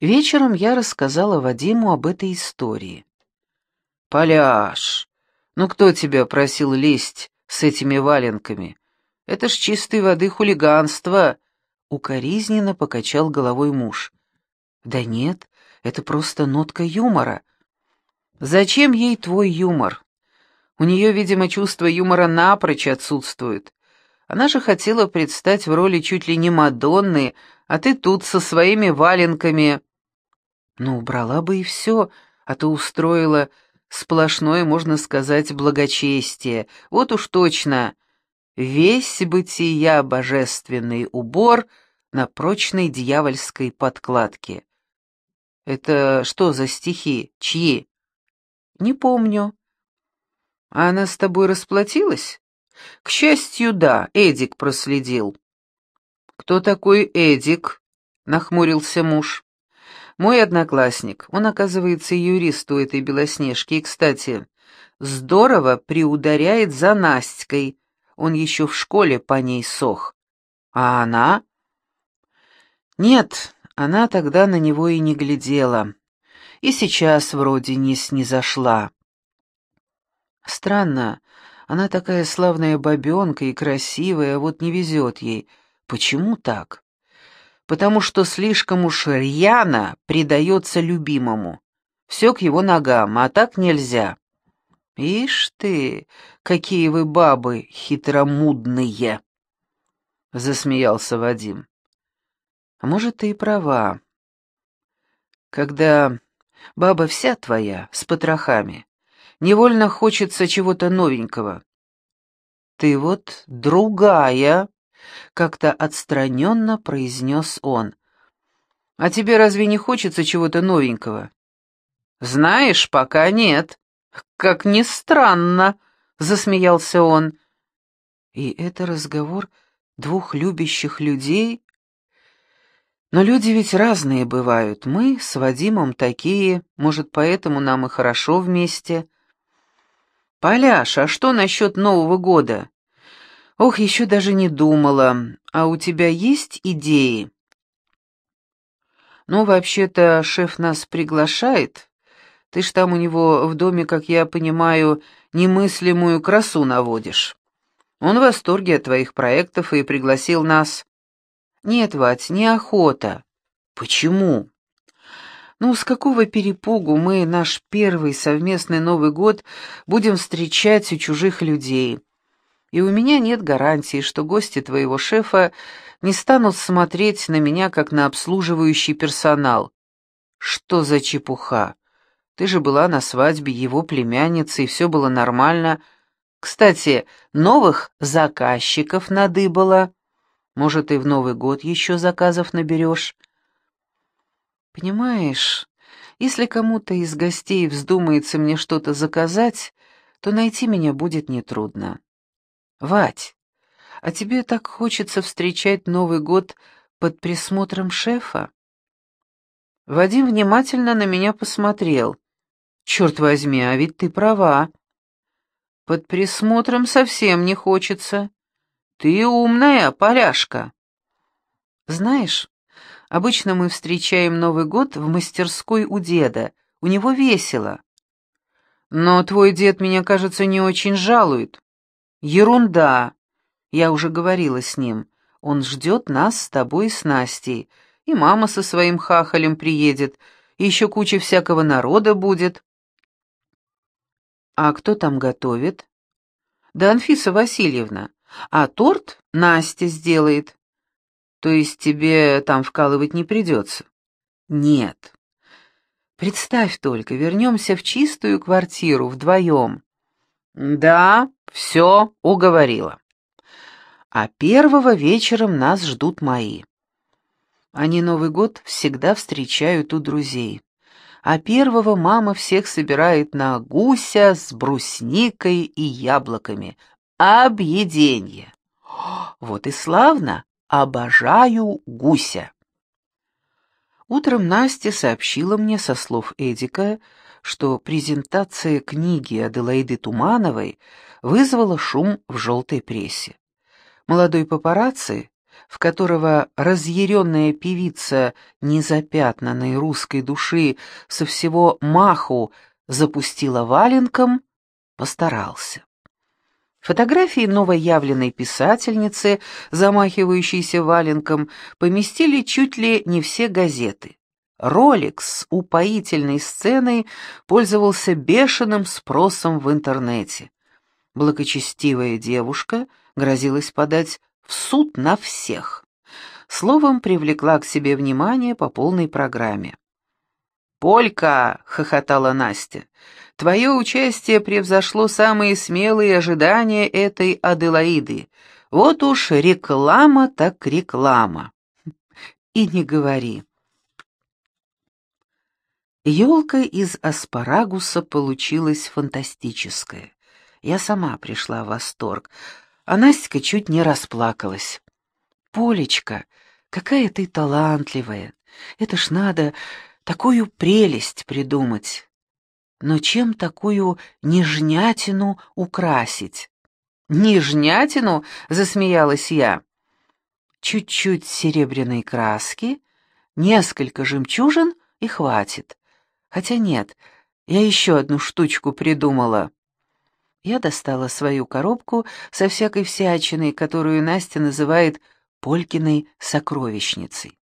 Вечером я рассказала Вадиму об этой истории. «Поляш, ну кто тебя просил лезть с этими валенками? Это ж чистой воды хулиганство!» Укоризненно покачал головой муж. «Да нет, это просто нотка юмора. Зачем ей твой юмор? У нее, видимо, чувство юмора напрочь отсутствует. Она же хотела предстать в роли чуть ли не Мадонны, а ты тут со своими валенками. Ну, убрала бы и все, а то устроила сплошное, можно сказать, благочестие. Вот уж точно. Весь бытия божественный убор на прочной дьявольской подкладке. Это что за стихи? Чьи? Не помню. А она с тобой расплатилась? К счастью, да, Эдик проследил. Кто такой Эдик? Нахмурился муж. Мой одноклассник. Он, оказывается, юрист у этой Белоснежки. И, кстати, здорово приударяет за Настькой. Он еще в школе по ней сох. А она? Нет, она тогда на него и не глядела. И сейчас вроде не снизошла. Странно, она такая славная бабенка и красивая, а вот не везет ей. Почему так? Потому что слишком уж рьяно предается любимому. Все к его ногам, а так нельзя. Ишь ты, какие вы бабы хитромудные! Засмеялся Вадим. А может, ты и права. Когда баба вся твоя, с потрохами, невольно хочется чего-то новенького. Ты вот другая, как-то отстраненно произнес он. А тебе разве не хочется чего-то новенького? Знаешь, пока нет. Как ни странно, засмеялся он. И это разговор двух любящих людей но люди ведь разные бывают. Мы с Вадимом такие, может, поэтому нам и хорошо вместе. Поляш, а что насчет Нового года? Ох, еще даже не думала. А у тебя есть идеи? Ну, вообще-то, шеф нас приглашает. Ты ж там у него в доме, как я понимаю, немыслимую красу наводишь. Он в восторге от твоих проектов и пригласил нас. «Нет, Вать, неохота». «Почему?» «Ну, с какого перепугу мы наш первый совместный Новый год будем встречать у чужих людей? И у меня нет гарантии, что гости твоего шефа не станут смотреть на меня, как на обслуживающий персонал. Что за чепуха? Ты же была на свадьбе его племянницы, и все было нормально. Кстати, новых заказчиков надыбало». Может, и в Новый год еще заказов наберешь. Понимаешь, если кому-то из гостей вздумается мне что-то заказать, то найти меня будет нетрудно. Вать, а тебе так хочется встречать Новый год под присмотром шефа? Вадим внимательно на меня посмотрел. Черт возьми, а ведь ты права. Под присмотром совсем не хочется. «Ты умная, поляшка!» «Знаешь, обычно мы встречаем Новый год в мастерской у деда. У него весело». «Но твой дед меня, кажется, не очень жалует». «Ерунда!» Я уже говорила с ним. Он ждет нас с тобой и с Настей. И мама со своим хахалем приедет, и еще куча всякого народа будет. А кто там готовит? Да Анфиса Васильевна. А торт Настя сделает. То есть тебе там вкалывать не придется? Нет. Представь только, вернемся в чистую квартиру вдвоем. Да, все уговорила. А первого вечером нас ждут мои. Они Новый год всегда встречают у друзей. А первого мама всех собирает на гуся с брусникой и яблоками, объеденье. Вот и славно, обожаю гуся. Утром Настя сообщила мне со слов Эдика, что презентация книги Аделаиды Тумановой вызвала шум в желтой прессе. Молодой папарацци в которого разъяренная певица незапятнанной русской души со всего маху запустила валенком, постарался. Фотографии новоявленной писательницы, замахивающейся валенком, поместили чуть ли не все газеты. Ролик с упоительной сценой пользовался бешеным спросом в интернете. Благочестивая девушка грозилась подать в суд на всех. Словом, привлекла к себе внимание по полной программе. «Полька!» — хохотала Настя. «Твое участие превзошло самые смелые ожидания этой Аделаиды. Вот уж реклама так реклама». И не говори. Елка из аспарагуса получилась фантастическая. Я сама пришла в восторг, а Настя чуть не расплакалась. «Полечка, какая ты талантливая! Это ж надо такую прелесть придумать. Но чем такую нежнятину украсить? Нежнятину? засмеялась я. Чуть-чуть серебряной краски, несколько жемчужин и хватит. Хотя нет, я еще одну штучку придумала. Я достала свою коробку со всякой всячиной, которую Настя называет Полькиной сокровищницей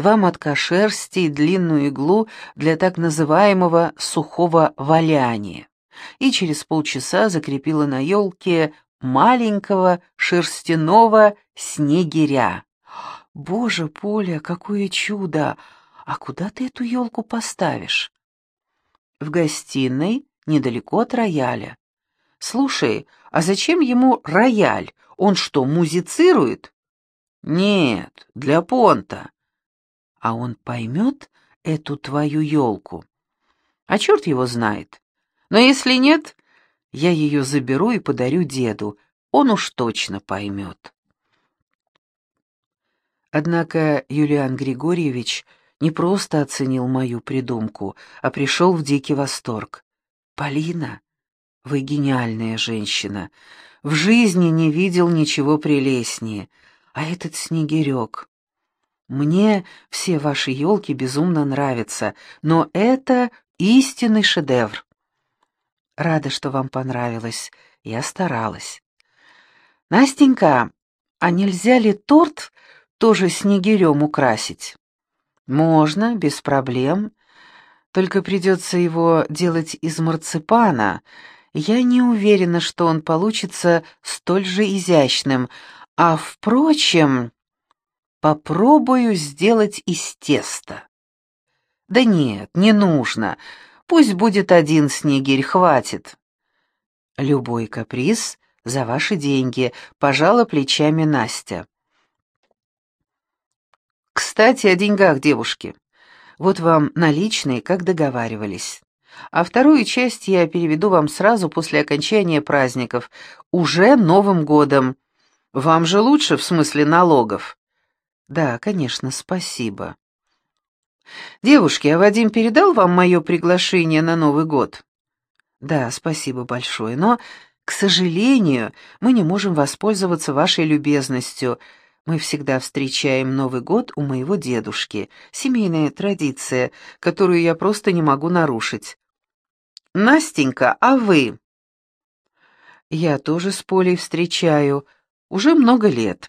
два мотка шерсти и длинную иглу для так называемого сухого валяния, и через полчаса закрепила на елке маленького шерстяного снегиря. «Боже, Поля, какое чудо! А куда ты эту елку поставишь?» «В гостиной, недалеко от рояля». «Слушай, а зачем ему рояль? Он что, музицирует?» «Нет, для понта. А он поймет эту твою елку? А черт его знает. Но если нет, я ее заберу и подарю деду. Он уж точно поймет. Однако Юлиан Григорьевич не просто оценил мою придумку, а пришел в дикий восторг. «Полина, вы гениальная женщина. В жизни не видел ничего прелестнее. А этот снегирек, мне все ваши елки безумно нравятся, но это истинный шедевр. Рада, что вам понравилось. Я старалась. Настенька, а нельзя ли торт тоже снегирем украсить? Можно, без проблем. Только придется его делать из марципана. Я не уверена, что он получится столь же изящным. А впрочем... Попробую сделать из теста. Да нет, не нужно. Пусть будет один снегирь, хватит. Любой каприз за ваши деньги, пожала плечами Настя. Кстати, о деньгах, девушки. Вот вам наличные, как договаривались. А вторую часть я переведу вам сразу после окончания праздников, уже Новым годом. Вам же лучше в смысле налогов. «Да, конечно, спасибо». «Девушки, а Вадим передал вам мое приглашение на Новый год?» «Да, спасибо большое, но, к сожалению, мы не можем воспользоваться вашей любезностью. Мы всегда встречаем Новый год у моего дедушки. Семейная традиция, которую я просто не могу нарушить». «Настенька, а вы?» «Я тоже с Полей встречаю. Уже много лет».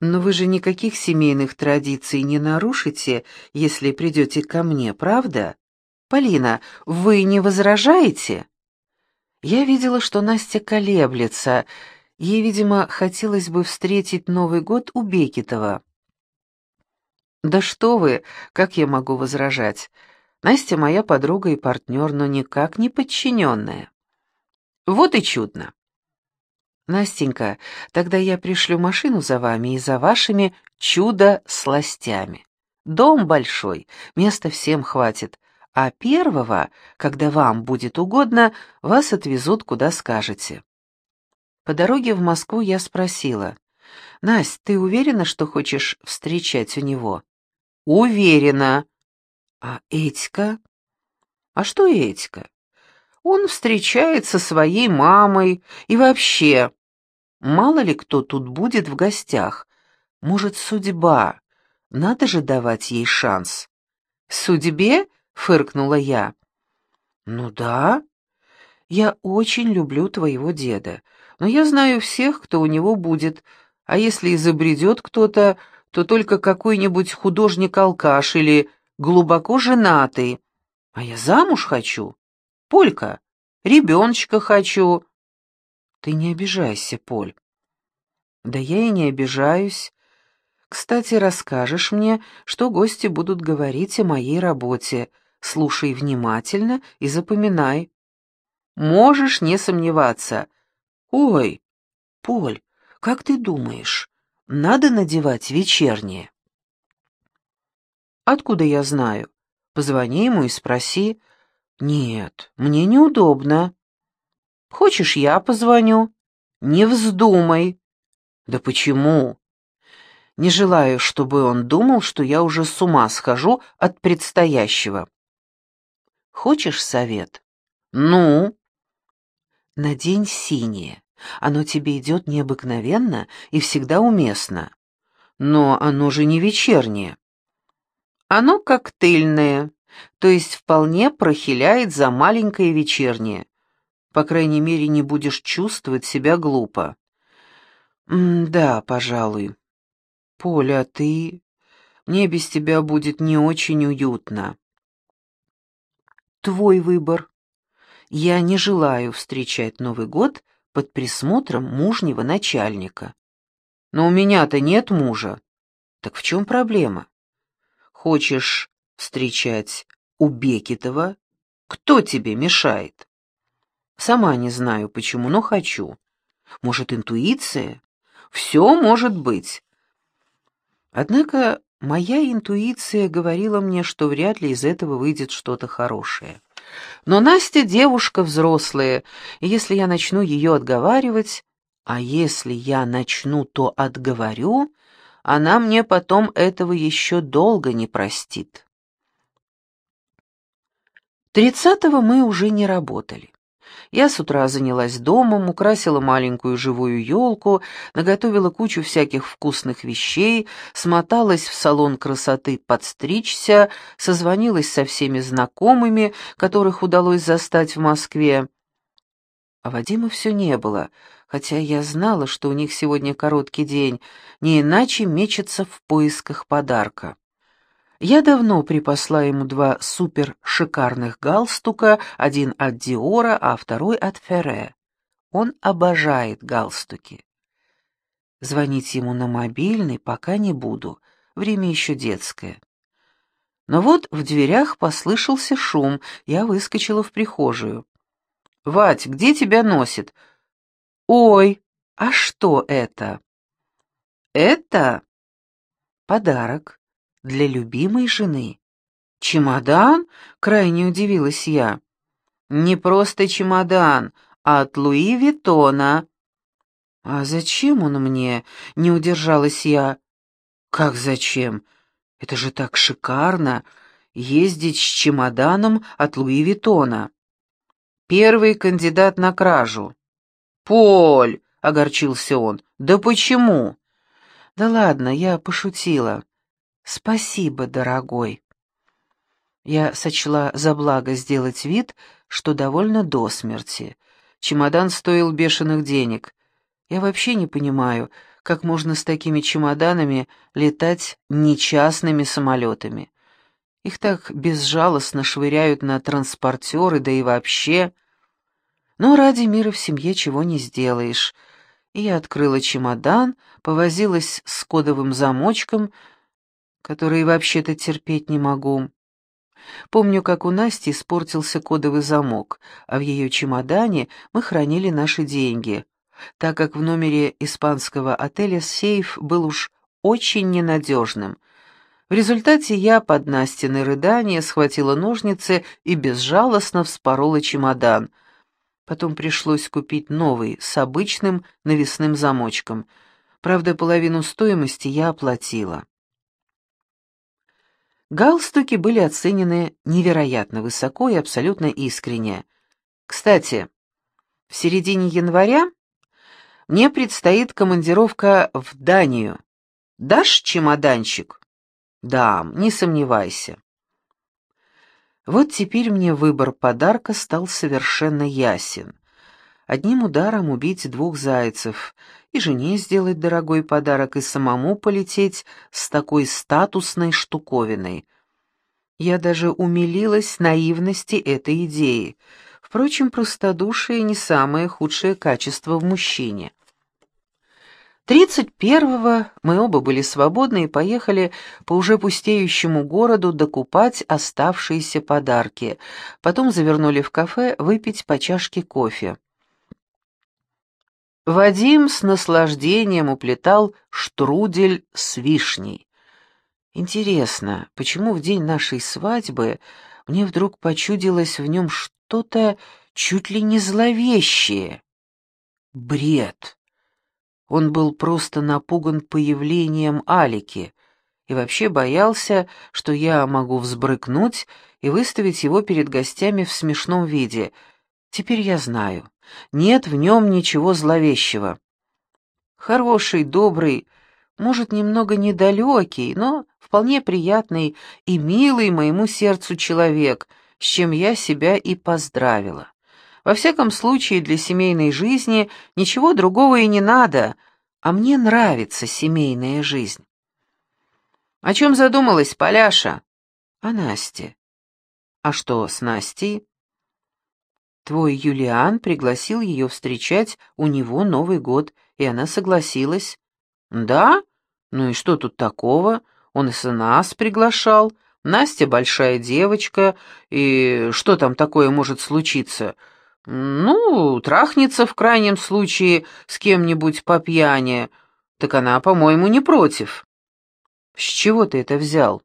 Но вы же никаких семейных традиций не нарушите, если придете ко мне, правда? Полина, вы не возражаете? Я видела, что Настя колеблется. Ей, видимо, хотелось бы встретить Новый год у Бекетова. Да что вы, как я могу возражать? Настя моя подруга и партнер, но никак не подчиненная. Вот и чудно. Настенька, тогда я пришлю машину за вами и за вашими чудо-сластями. Дом большой, места всем хватит, а первого, когда вам будет угодно, вас отвезут куда скажете. По дороге в Москву я спросила, «Насть, ты уверена, что хочешь встречать у него?» «Уверена». «А Этька?» «А что Этька?» «Он встречается со своей мамой и вообще...» Мало ли кто тут будет в гостях. Может, судьба? Надо же давать ей шанс. «Судьбе?» — фыркнула я. «Ну да. Я очень люблю твоего деда, но я знаю всех, кто у него будет, а если изобретет кто-то, то только какой-нибудь художник-алкаш или глубоко женатый. А я замуж хочу. Полька, ребеночка хочу». «Ты не обижайся, Поль». «Да я и не обижаюсь. Кстати, расскажешь мне, что гости будут говорить о моей работе. Слушай внимательно и запоминай. Можешь не сомневаться. Ой, Поль, как ты думаешь, надо надевать вечернее? Откуда я знаю? Позвони ему и спроси. Нет, мне неудобно. Хочешь, я позвоню? Не вздумай. Да почему? Не желаю, чтобы он думал, что я уже с ума схожу от предстоящего. Хочешь совет? Ну? Надень синее. Оно тебе идет необыкновенно и всегда уместно. Но оно же не вечернее. Оно коктейльное, то есть вполне прохиляет за маленькое вечернее. По крайней мере, не будешь чувствовать себя глупо. М да, пожалуй. «Поля, ты... Мне без тебя будет не очень уютно». «Твой выбор. Я не желаю встречать Новый год под присмотром мужнего начальника. Но у меня-то нет мужа. Так в чем проблема? Хочешь встречать у Бекетова? Кто тебе мешает? Сама не знаю почему, но хочу. Может, интуиция? Все может быть. Однако моя интуиция говорила мне, что вряд ли из этого выйдет что-то хорошее. Но Настя девушка взрослая, и если я начну ее отговаривать, а если я начну, то отговорю, она мне потом этого еще долго не простит. Тридцатого мы уже не работали. Я с утра занялась домом, украсила маленькую живую елку, наготовила кучу всяких вкусных вещей, смоталась в салон красоты подстричься, созвонилась со всеми знакомыми, которых удалось застать в Москве. А Вадима все не было, хотя я знала, что у них сегодня короткий день, не иначе мечется в поисках подарка. Я давно припасла ему два супер-шикарных галстука, один от Диора, а второй от Ферре. Он обожает галстуки. Звонить ему на мобильный пока не буду, время еще детское. Но вот в дверях послышался шум, я выскочила в прихожую. «Вать, где тебя носит?» «Ой, а что это?» «Это...» «Подарок для любимой жены. «Чемодан?» — крайне удивилась я. «Не просто чемодан, а от Луи Виттона». «А зачем он мне?» — не удержалась я. «Как зачем? Это же так шикарно, ездить с чемоданом от Луи Виттона». «Первый кандидат на кражу». «Поль!» — огорчился он. «Да почему?» «Да ладно, я пошутила. «Спасибо, дорогой». Я сочла за благо сделать вид, что довольно до смерти. Чемодан стоил бешеных денег. Я вообще не понимаю, как можно с такими чемоданами летать не частными самолетами. Их так безжалостно швыряют на транспортеры, да и вообще. Но ради мира в семье чего не сделаешь. И я открыла чемодан, повозилась с кодовым замочком, которые вообще-то терпеть не могу. Помню, как у Насти испортился кодовый замок, а в ее чемодане мы хранили наши деньги, так как в номере испанского отеля сейф был уж очень ненадежным. В результате я под Настины рыдания схватила ножницы и безжалостно вспорола чемодан. Потом пришлось купить новый, с обычным навесным замочком. Правда, половину стоимости я оплатила. Галстуки были оценены невероятно высоко и абсолютно искренне. Кстати, в середине января мне предстоит командировка в Данию. Дашь чемоданчик?» «Дам, не сомневайся». Вот теперь мне выбор подарка стал совершенно ясен. Одним ударом убить двух зайцев, и жене сделать дорогой подарок, и самому полететь с такой статусной штуковиной. Я даже умилилась наивности этой идеи. Впрочем, простодушие не самое худшее качество в мужчине. Тридцать первого мы оба были свободны и поехали по уже пустеющему городу докупать оставшиеся подарки. Потом завернули в кафе выпить по чашке кофе. Вадим с наслаждением уплетал штрудель с вишней. Интересно, почему в день нашей свадьбы мне вдруг почудилось в нем что-то чуть ли не зловещее? Бред. Он был просто напуган появлением Алики и вообще боялся, что я могу взбрыкнуть и выставить его перед гостями в смешном виде. Теперь я знаю, нет в нем ничего зловещего. Хороший, добрый, может, немного недалекий, но вполне приятный и милый моему сердцу человек, с чем я себя и поздравила. Во всяком случае, для семейной жизни ничего другого и не надо, а мне нравится семейная жизнь. О чем задумалась Поляша? О Насте. А что с Настей? Твой Юлиан пригласил ее встречать у него Новый год, и она согласилась. Да? Ну и что тут такого? Он и нас приглашал. Настя большая девочка, и что там такое может случиться? Ну, трахнется в крайнем случае с кем-нибудь по пьяни. Так она, по-моему, не против. С чего ты это взял?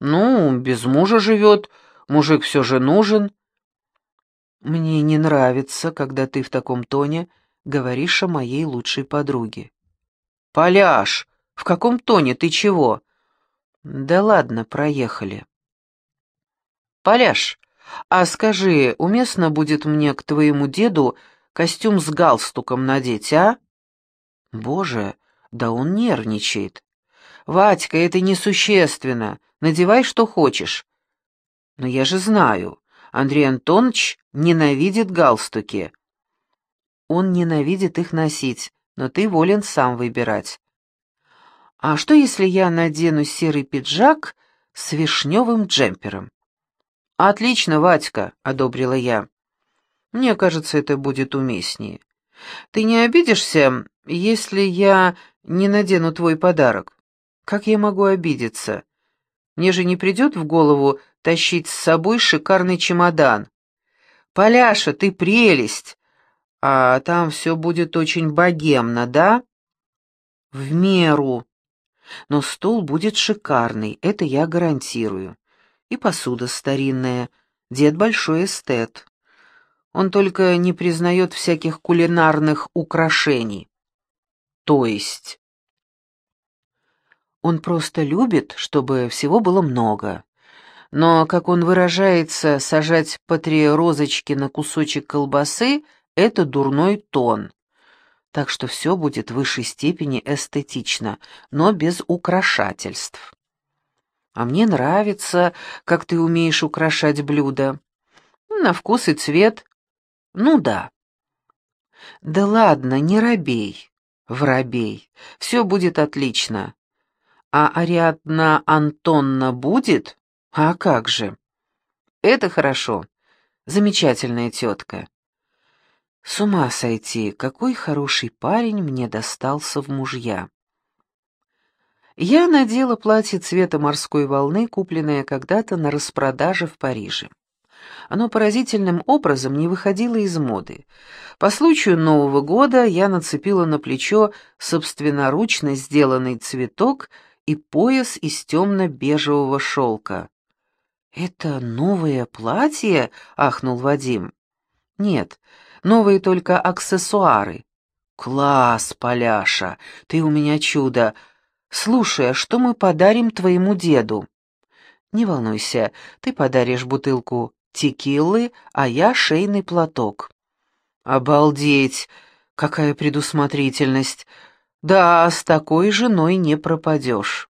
Ну, без мужа живет, мужик все же нужен. Мне не нравится, когда ты в таком тоне говоришь о моей лучшей подруге. Поляш, в каком тоне ты чего? Да ладно, проехали. Поляш, «А скажи, уместно будет мне к твоему деду костюм с галстуком надеть, а?» «Боже, да он нервничает. Вадька, это несущественно. Надевай, что хочешь». «Но я же знаю, Андрей Антонович ненавидит галстуки». «Он ненавидит их носить, но ты волен сам выбирать». «А что, если я надену серый пиджак с вишневым джемпером?» «Отлично, Ватька», — одобрила я. «Мне кажется, это будет уместнее. Ты не обидишься, если я не надену твой подарок? Как я могу обидеться? Мне же не придет в голову тащить с собой шикарный чемодан. Поляша, ты прелесть! А там все будет очень богемно, да? В меру. Но стол будет шикарный, это я гарантирую и посуда старинная. Дед большой эстет. Он только не признает всяких кулинарных украшений. То есть... Он просто любит, чтобы всего было много. Но, как он выражается, сажать по три розочки на кусочек колбасы — это дурной тон. Так что все будет в высшей степени эстетично, но без украшательств. А мне нравится, как ты умеешь украшать блюда. На вкус и цвет. Ну да. Да ладно, не робей, воробей. Все будет отлично. А Ариадна Антонна будет? А как же? Это хорошо. Замечательная тетка. С ума сойти, какой хороший парень мне достался в мужья. Я надела платье цвета морской волны, купленное когда-то на распродаже в Париже. Оно поразительным образом не выходило из моды. По случаю Нового года я нацепила на плечо собственноручно сделанный цветок и пояс из темно-бежевого шелка. «Это новое платье?» — ахнул Вадим. «Нет, новые только аксессуары». «Класс, Поляша, ты у меня чудо!» «Слушай, а что мы подарим твоему деду?» «Не волнуйся, ты подаришь бутылку текилы, а я шейный платок». «Обалдеть! Какая предусмотрительность! Да, с такой женой не пропадешь.